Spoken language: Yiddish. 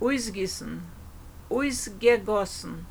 ausgissen, ausgegossen.